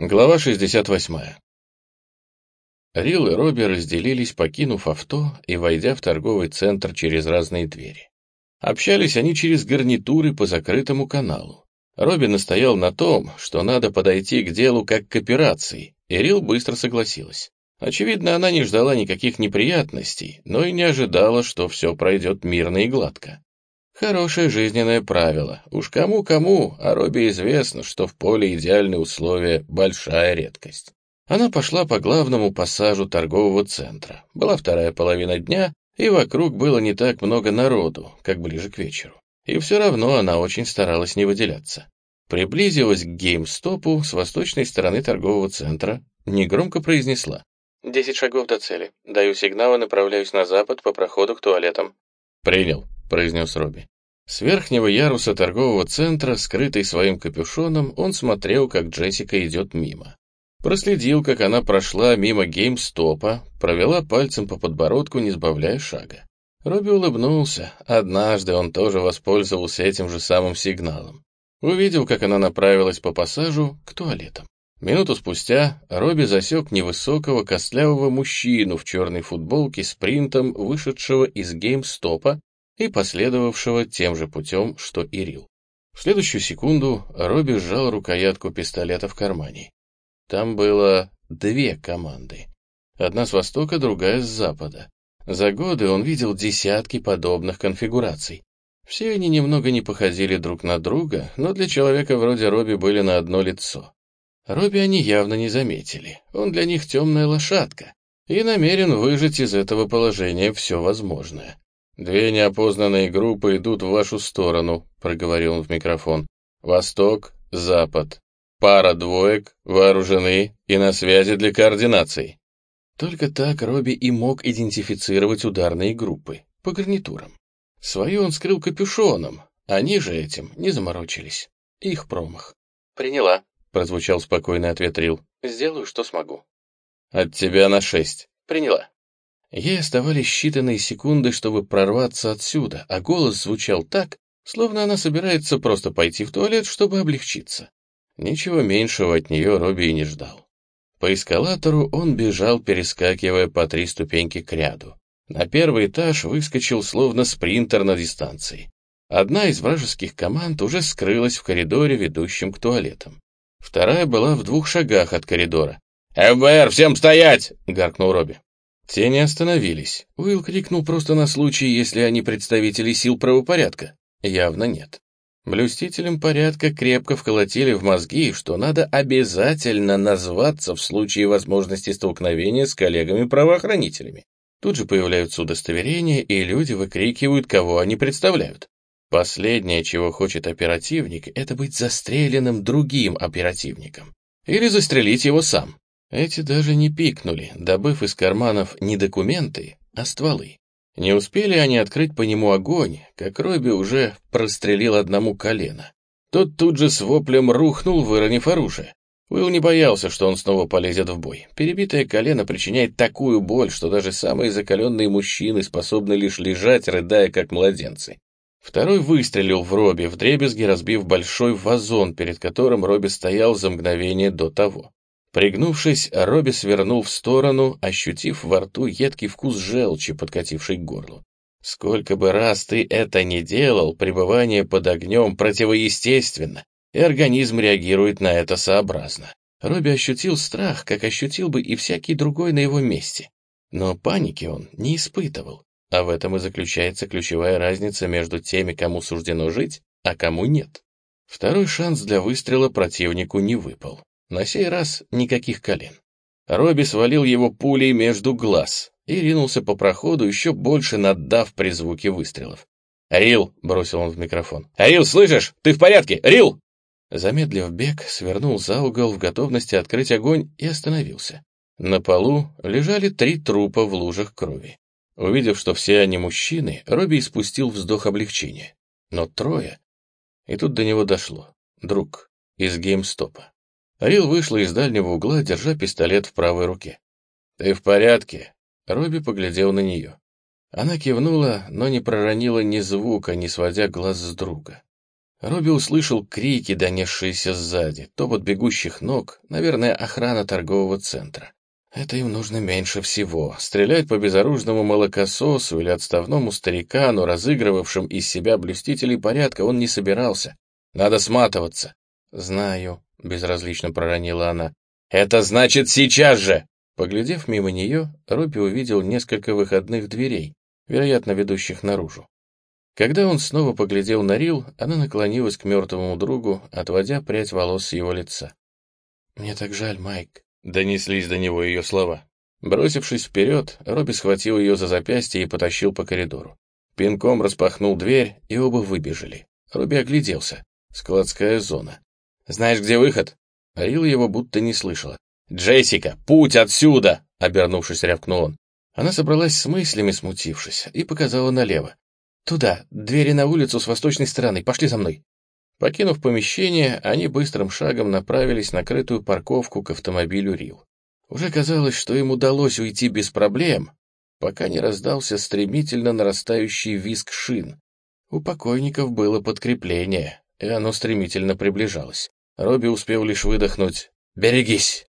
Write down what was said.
Глава 68. Рил и Робби разделились, покинув авто и войдя в торговый центр через разные двери. Общались они через гарнитуры по закрытому каналу. Робби настоял на том, что надо подойти к делу как к операции, и Рил быстро согласилась. Очевидно, она не ждала никаких неприятностей, но и не ожидала, что все пройдет мирно и гладко. Хорошее жизненное правило. Уж кому-кому, а Робби известно, что в поле идеальные условия — большая редкость. Она пошла по главному пассажу торгового центра. Была вторая половина дня, и вокруг было не так много народу, как ближе к вечеру. И все равно она очень старалась не выделяться. Приблизилась к геймстопу с восточной стороны торгового центра, негромко произнесла. «Десять шагов до цели. Даю сигнал и направляюсь на запад по проходу к туалетам». «Принял», — произнес Робби. С верхнего яруса торгового центра, скрытый своим капюшоном, он смотрел, как Джессика идет мимо. Проследил, как она прошла мимо геймстопа, провела пальцем по подбородку, не сбавляя шага. Робби улыбнулся. Однажды он тоже воспользовался этим же самым сигналом. Увидел, как она направилась по пассажу к туалетам. Минуту спустя Робби засек невысокого костлявого мужчину в черной футболке с принтом, вышедшего из геймстопа и последовавшего тем же путем, что и Рил. В следующую секунду Робби сжал рукоятку пистолета в кармане. Там было две команды. Одна с востока, другая с запада. За годы он видел десятки подобных конфигураций. Все они немного не походили друг на друга, но для человека вроде Робби были на одно лицо. Робби они явно не заметили. Он для них темная лошадка и намерен выжать из этого положения все возможное. «Две неопознанные группы идут в вашу сторону», — проговорил он в микрофон. «Восток, запад. Пара двоек, вооружены и на связи для координации». Только так Робби и мог идентифицировать ударные группы по гарнитурам. Свою он скрыл капюшоном, они же этим не заморочились. Их промах. «Приняла», — прозвучал спокойный ответ Рил. «Сделаю, что смогу». «От тебя на шесть». «Приняла». Ей оставались считанные секунды, чтобы прорваться отсюда, а голос звучал так, словно она собирается просто пойти в туалет, чтобы облегчиться. Ничего меньшего от нее Робби и не ждал. По эскалатору он бежал, перескакивая по три ступеньки к ряду. На первый этаж выскочил словно спринтер на дистанции. Одна из вражеских команд уже скрылась в коридоре, ведущем к туалетам. Вторая была в двух шагах от коридора. «ФБР, всем стоять!» — гаркнул Робби. Те не остановились. Уилл крикнул просто на случай, если они представители сил правопорядка. Явно нет. Блюстителям порядка крепко вколотили в мозги, что надо обязательно назваться в случае возможности столкновения с коллегами-правоохранителями. Тут же появляются удостоверения, и люди выкрикивают, кого они представляют. Последнее, чего хочет оперативник, это быть застреленным другим оперативником. Или застрелить его сам. Эти даже не пикнули, добыв из карманов не документы, а стволы. Не успели они открыть по нему огонь, как Робби уже прострелил одному колено. Тот тут же с воплем рухнул, выронив оружие. Уилл не боялся, что он снова полезет в бой. Перебитое колено причиняет такую боль, что даже самые закаленные мужчины способны лишь лежать, рыдая, как младенцы. Второй выстрелил в Робби, вдребезги разбив большой вазон, перед которым Робби стоял за мгновение до того. Пригнувшись, Робби свернул в сторону, ощутив во рту едкий вкус желчи, подкативший к горлу. Сколько бы раз ты это ни делал, пребывание под огнем противоестественно, и организм реагирует на это сообразно. Робби ощутил страх, как ощутил бы и всякий другой на его месте. Но паники он не испытывал, а в этом и заключается ключевая разница между теми, кому суждено жить, а кому нет. Второй шанс для выстрела противнику не выпал. На сей раз никаких колен. Робби свалил его пулей между глаз и ринулся по проходу, еще больше наддав при звуке выстрелов. «Рил!» — бросил он в микрофон. «Рил, слышишь? Ты в порядке? Рил!» Замедлив бег, свернул за угол в готовности открыть огонь и остановился. На полу лежали три трупа в лужах крови. Увидев, что все они мужчины, Робби испустил вздох облегчения. Но трое... И тут до него дошло. Друг из геймстопа. Рил вышла из дальнего угла, держа пистолет в правой руке. «Ты в порядке?» Робби поглядел на нее. Она кивнула, но не проронила ни звука, не сводя глаз с друга. Робби услышал крики, донесшиеся сзади, топот бегущих ног, наверное, охрана торгового центра. Это им нужно меньше всего. Стрелять по безоружному молокососу или отставному старикану, разыгрывавшим из себя блюстителей порядка, он не собирался. Надо сматываться. «Знаю», — безразлично проронила она. «Это значит сейчас же!» Поглядев мимо нее, Робби увидел несколько выходных дверей, вероятно, ведущих наружу. Когда он снова поглядел на Рил, она наклонилась к мертвому другу, отводя прядь волос с его лица. «Мне так жаль, Майк», — донеслись до него ее слова. Бросившись вперед, Робби схватил ее за запястье и потащил по коридору. Пинком распахнул дверь, и оба выбежали. Робби огляделся. Складская зона. «Знаешь, где выход?» Рил его будто не слышала. «Джессика, путь отсюда!» — обернувшись, рявкнул он. Она собралась с мыслями, смутившись, и показала налево. «Туда, двери на улицу с восточной стороны, пошли за мной». Покинув помещение, они быстрым шагом направились на крытую парковку к автомобилю Рил. Уже казалось, что им удалось уйти без проблем, пока не раздался стремительно нарастающий визг шин. У покойников было подкрепление, и оно стремительно приближалось. Робби успел лишь выдохнуть «Берегись!»